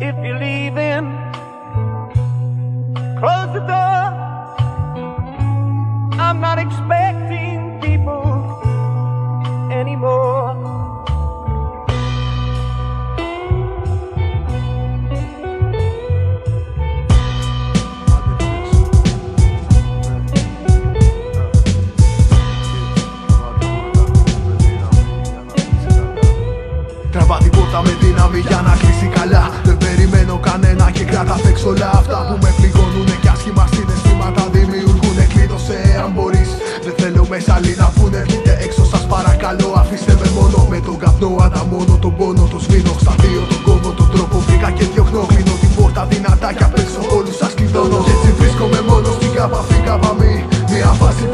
If you're leaving, close the door. I'm not expecting people anymore. Τραβά την πόρτα με δύναμη για να κλείσει καλά Δεν περιμένω κανένα και κράτα απ' όλα αυτά που με με τον καπνό ανταμώνω τον πόνο το σβήνω Στα δύο τον κόβω τον τρόπο. Βρήκα και διώχνω Κλείνω την πόρτα δυνατά κι απ' έξω όλους σας κλειδώνω. Κι έτσι βρίσκομαι μόνος στην κάπα φύγα μη Μια φάση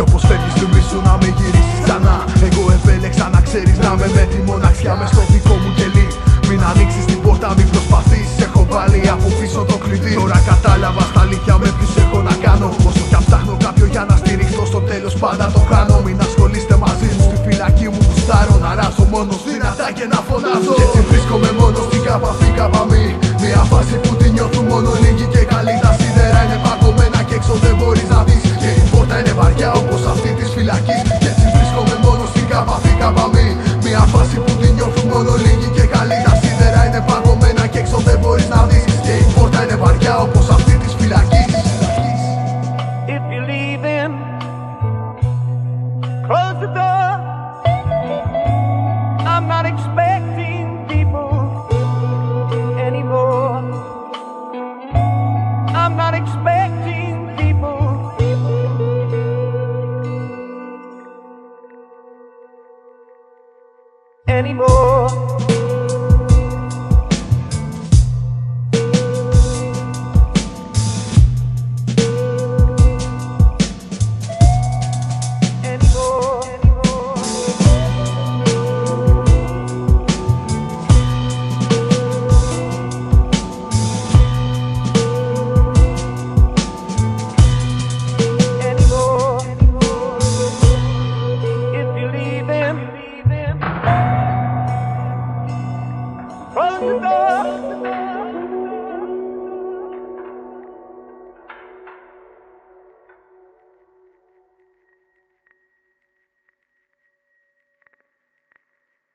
Κι όπως φεύγεις θυμίσου να με γυρίσεις ξανά. Εγώ επέλεξα να ξέρεις να με με τη μοναξιά μες στο δικό μου κελί. Μην ανοίξεις την πόρτα, μην προσπαθείς. Έχω βάλει από πίσω το κλειδί. Τώρα κατάλαβα στα αλήθεια με ποιους έχω να κάνω. Όσο κι αν ψάχνω κάποιο για να στηριχτώ στο τέλος πάντα το κάνω. Μην ασχολείστε μαζί μου στη φυλακή μου που στάρω. Να ράζω μόνος δυνατά και να φωνάζω. Και έτσι βρίσκομαι μόνος στην κάπα φύγα μη. Μια φάση που τη νιώθουν μόνο λίγοι και anymore.